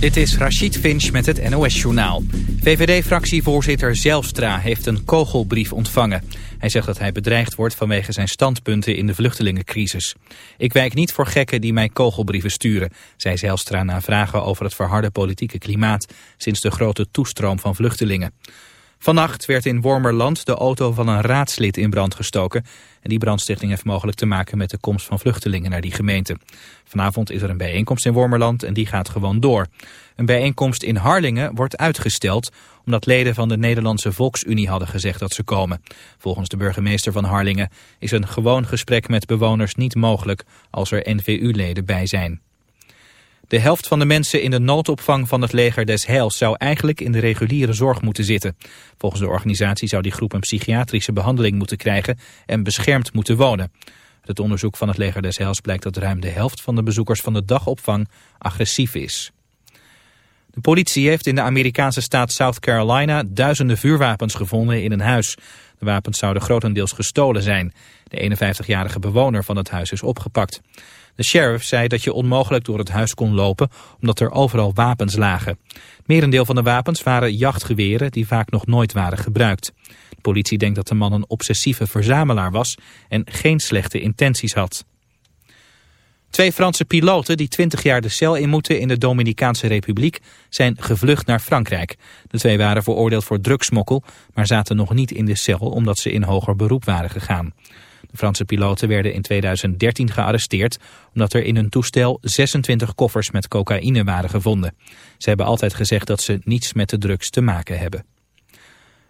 Dit is Rachid Finch met het NOS-journaal. VVD-fractievoorzitter Zelstra heeft een kogelbrief ontvangen. Hij zegt dat hij bedreigd wordt vanwege zijn standpunten in de vluchtelingencrisis. Ik wijk niet voor gekken die mij kogelbrieven sturen, zei Zelstra na vragen over het verharde politieke klimaat sinds de grote toestroom van vluchtelingen. Vannacht werd in Wormerland de auto van een raadslid in brand gestoken. En die brandstichting heeft mogelijk te maken met de komst van vluchtelingen naar die gemeente. Vanavond is er een bijeenkomst in Wormerland en die gaat gewoon door. Een bijeenkomst in Harlingen wordt uitgesteld omdat leden van de Nederlandse Volksunie hadden gezegd dat ze komen. Volgens de burgemeester van Harlingen is een gewoon gesprek met bewoners niet mogelijk als er NVU-leden bij zijn. De helft van de mensen in de noodopvang van het leger des Heils zou eigenlijk in de reguliere zorg moeten zitten. Volgens de organisatie zou die groep een psychiatrische behandeling moeten krijgen en beschermd moeten wonen. Uit het onderzoek van het leger des Heils blijkt dat ruim de helft van de bezoekers van de dagopvang agressief is. De politie heeft in de Amerikaanse staat South Carolina duizenden vuurwapens gevonden in een huis. De wapens zouden grotendeels gestolen zijn. De 51-jarige bewoner van het huis is opgepakt. De sheriff zei dat je onmogelijk door het huis kon lopen omdat er overal wapens lagen. merendeel van de wapens waren jachtgeweren die vaak nog nooit waren gebruikt. De politie denkt dat de man een obsessieve verzamelaar was en geen slechte intenties had. Twee Franse piloten die 20 jaar de cel in moeten in de Dominicaanse Republiek zijn gevlucht naar Frankrijk. De twee waren veroordeeld voor drugsmokkel, maar zaten nog niet in de cel omdat ze in hoger beroep waren gegaan. De Franse piloten werden in 2013 gearresteerd omdat er in hun toestel 26 koffers met cocaïne waren gevonden. Ze hebben altijd gezegd dat ze niets met de drugs te maken hebben.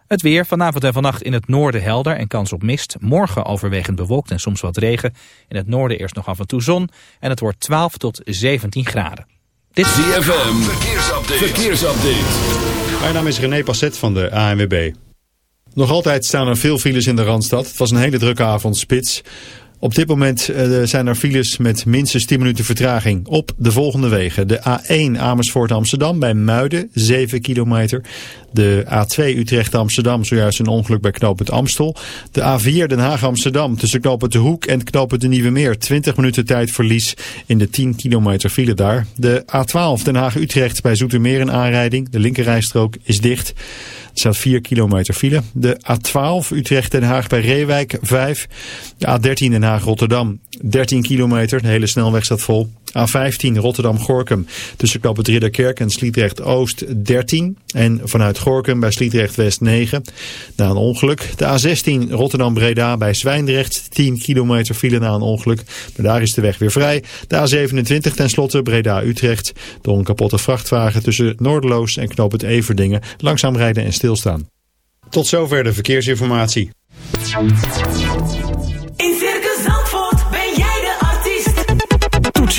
Het weer vanavond en vannacht in het noorden helder en kans op mist. Morgen overwegend bewolkt en soms wat regen. In het noorden eerst nog af en toe zon. En het wordt 12 tot 17 graden. Dit is ZFM. Verkeersupdate. Verkeersupdate. Mijn naam is René Passet van de ANWB. Nog altijd staan er veel files in de Randstad. Het was een hele drukke avond spits. Op dit moment uh, zijn er files met minstens 10 minuten vertraging op de volgende wegen. De A1 Amersfoort Amsterdam bij Muiden, 7 kilometer. De A2 Utrecht Amsterdam, zojuist een ongeluk bij knooppunt Amstel. De A4 Den Haag Amsterdam tussen knooppunt De Hoek en knooppunt De Nieuwe Meer. 20 minuten tijdverlies in de 10 kilometer file daar. De A12 Den Haag Utrecht bij Zoetermeer een aanrijding. De linkerrijstrook is dicht. Er staat 4 kilometer file. De A12 Utrecht-Den Haag bij Reewijk 5. De A13 Den Haag-Rotterdam 13 kilometer. De hele snelweg staat vol. A15 Rotterdam-Gorkum tussen Knop het Ridderkerk en Sliedrecht-Oost 13. En vanuit Gorkum bij Sliedrecht-West 9. Na een ongeluk. De A16 Rotterdam-Breda bij Zwijndrecht 10 kilometer file na een ongeluk. Maar daar is de weg weer vrij. De A27 tenslotte Breda-Utrecht. Door een kapotte vrachtwagen tussen Noordeloos en Knoop het Everdingen. Langzaam rijden en stilstaan. Tot zover de verkeersinformatie.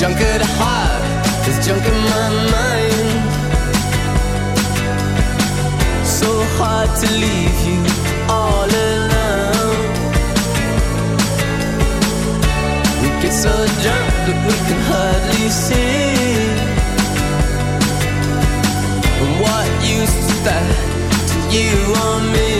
junk at heart there's junk in my mind. So hard to leave you all alone. We get so drunk that we can hardly see. What used to that to you or me?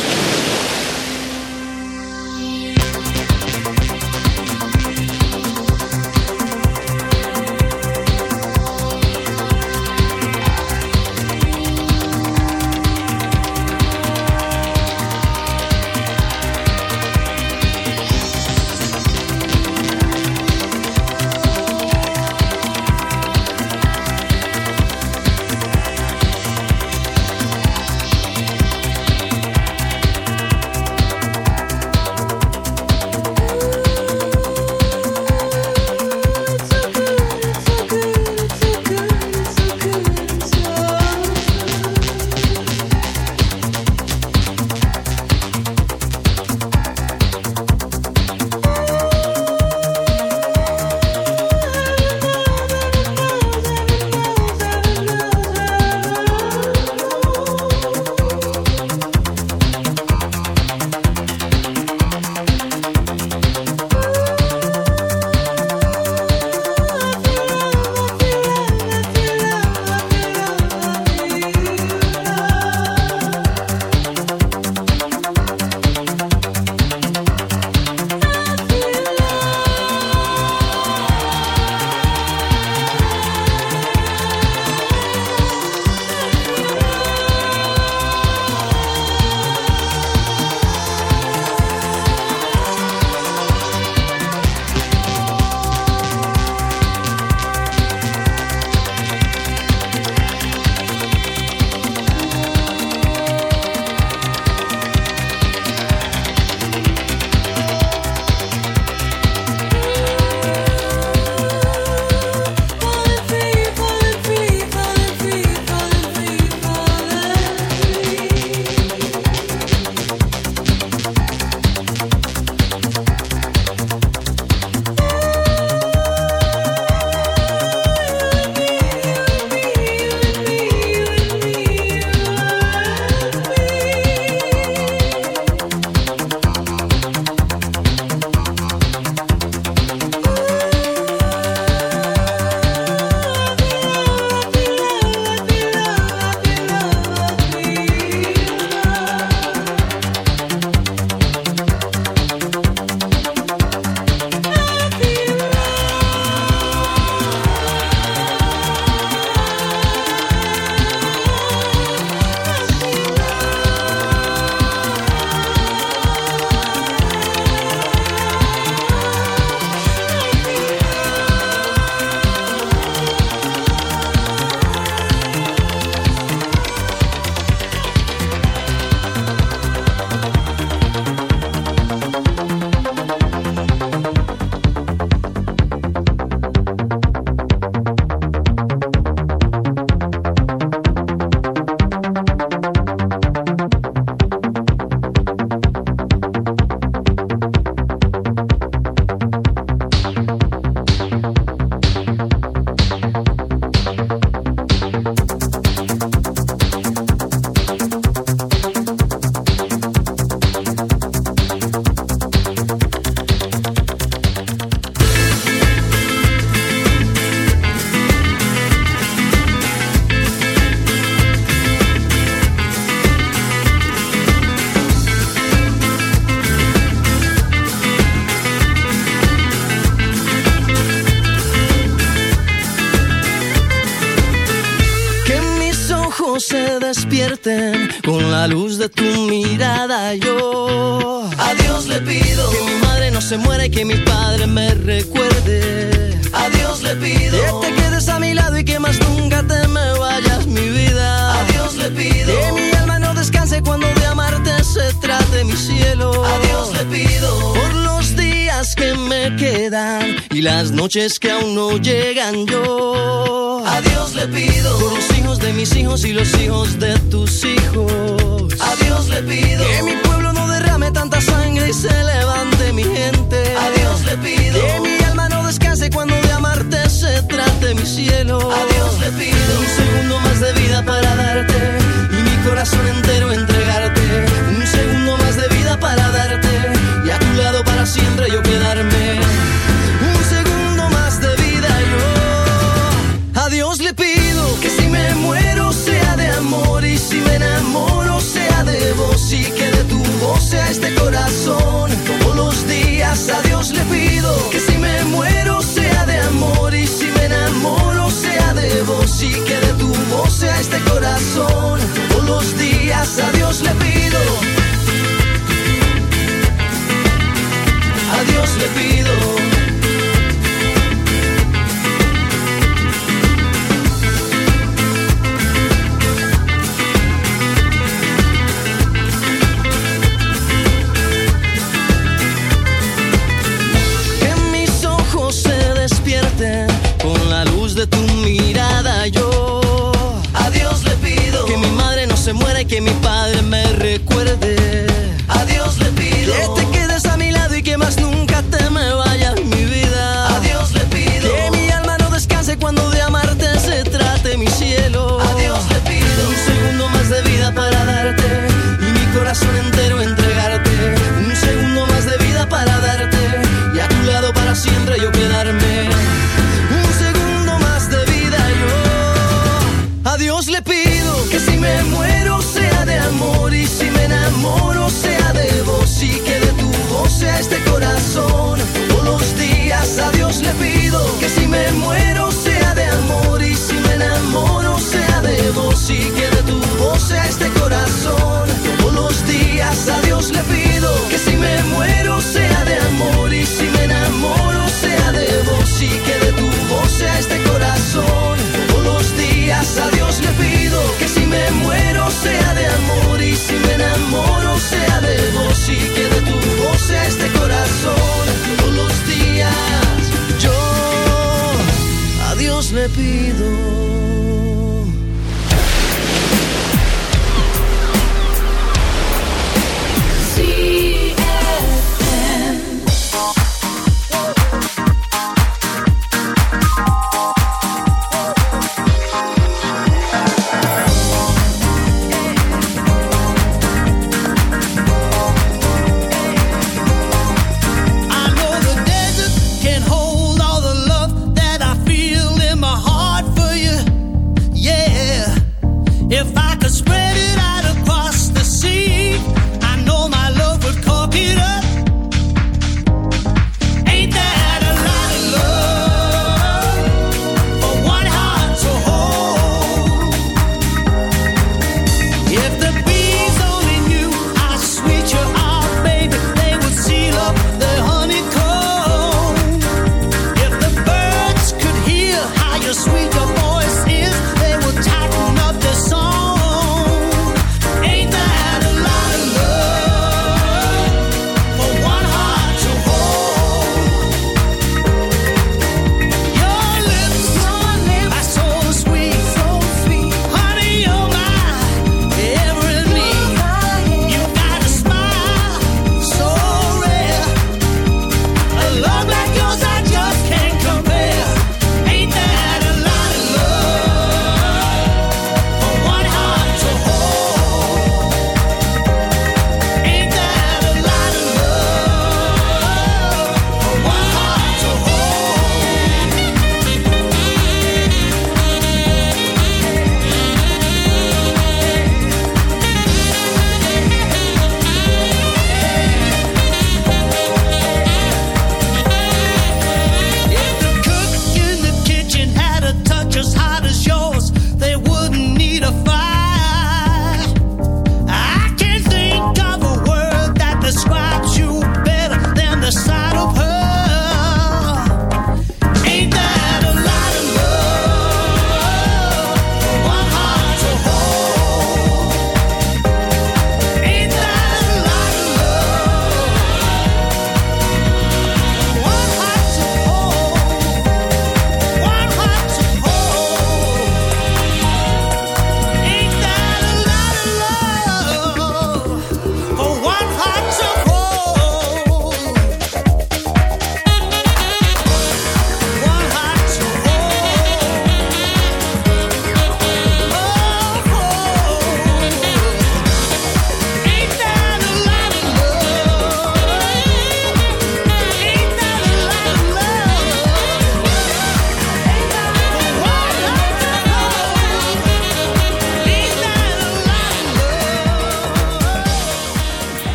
las noches que aún no llegan yo. A Dios le pido por los hijos de mis hijos y los hijos de tus hijos. A Dios le pido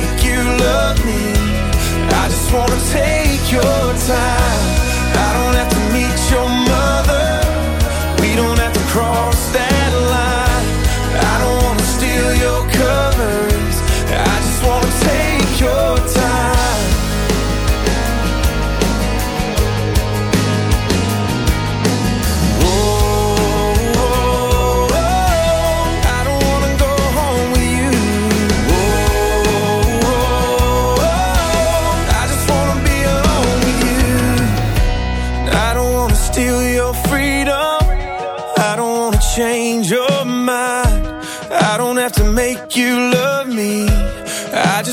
make you love me. I just wanna take your time.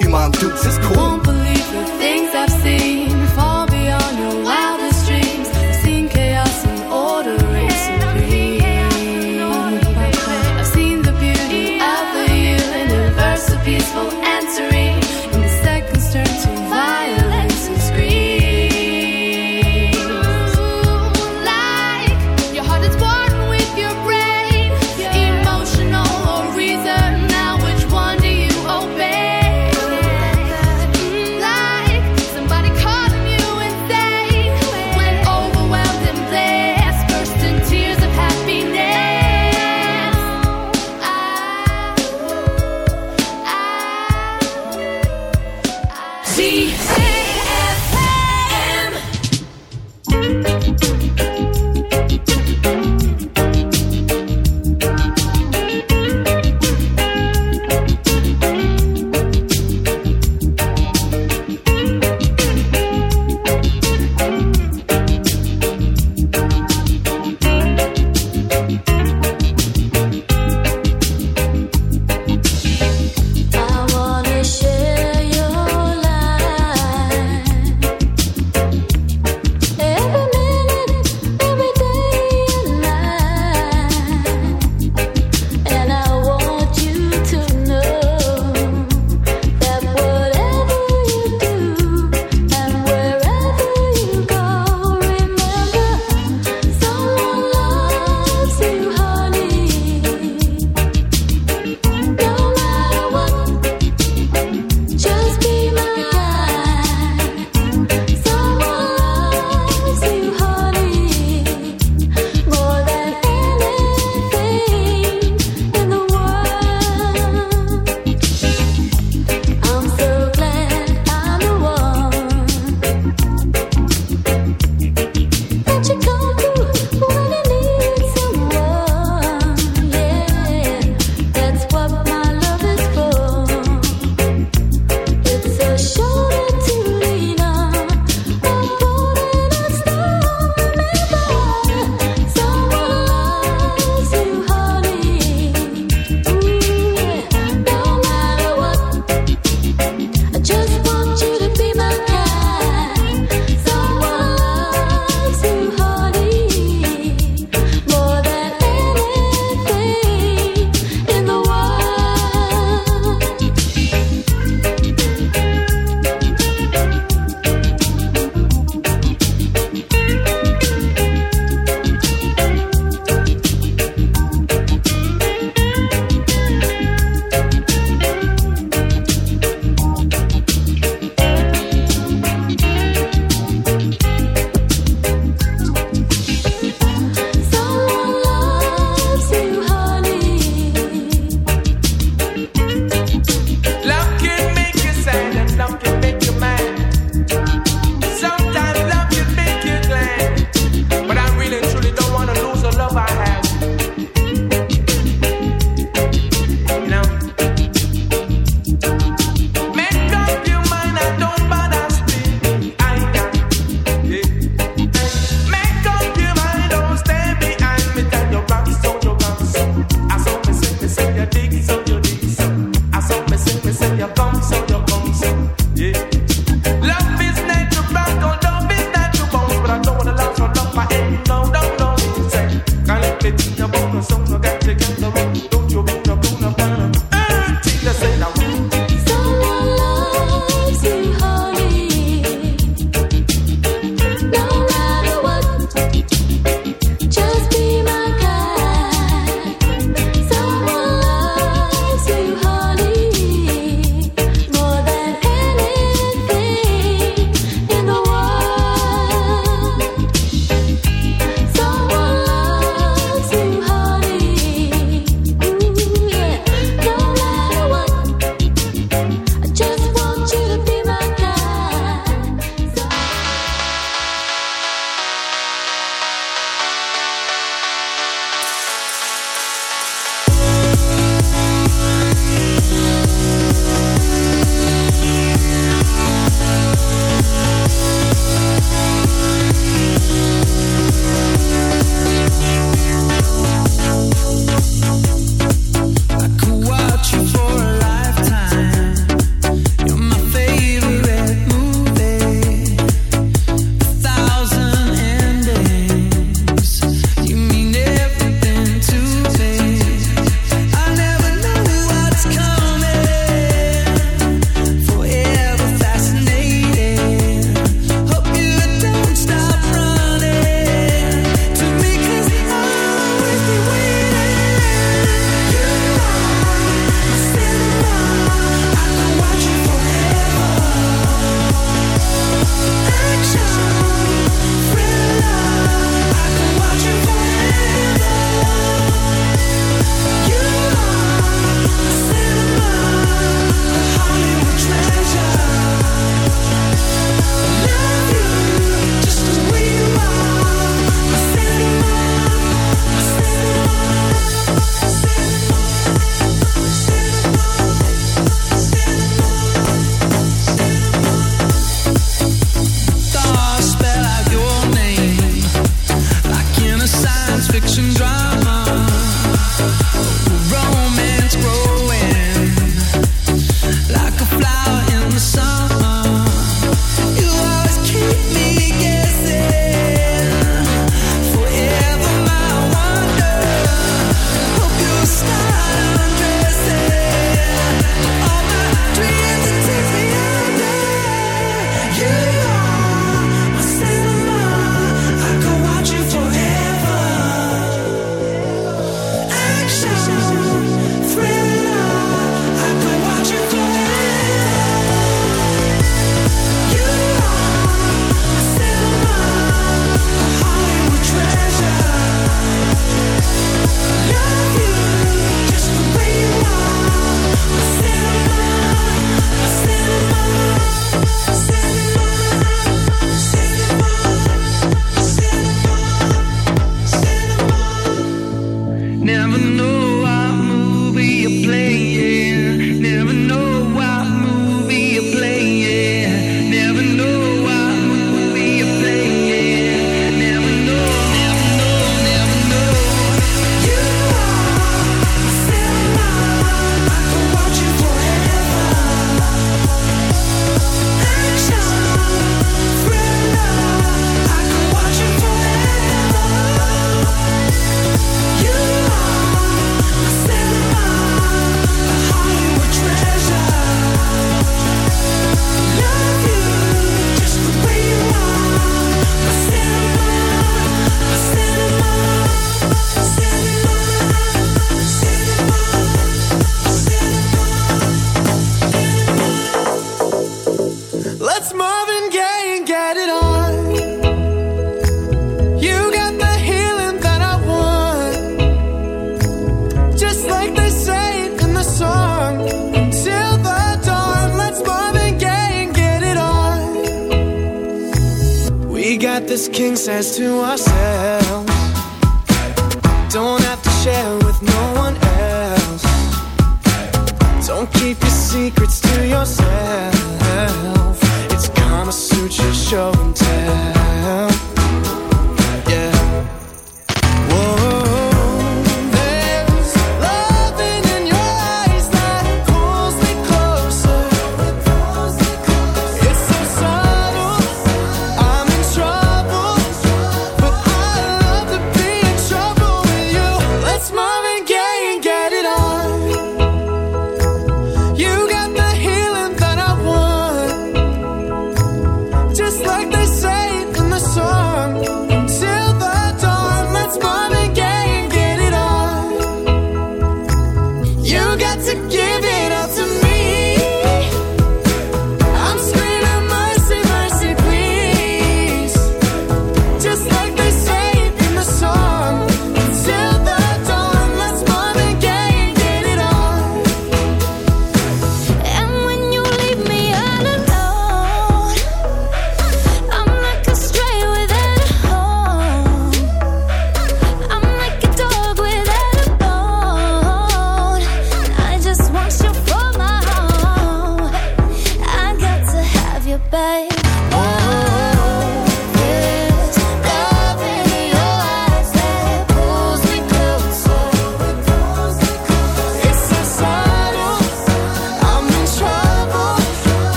Your mom dukes is cool.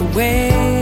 away.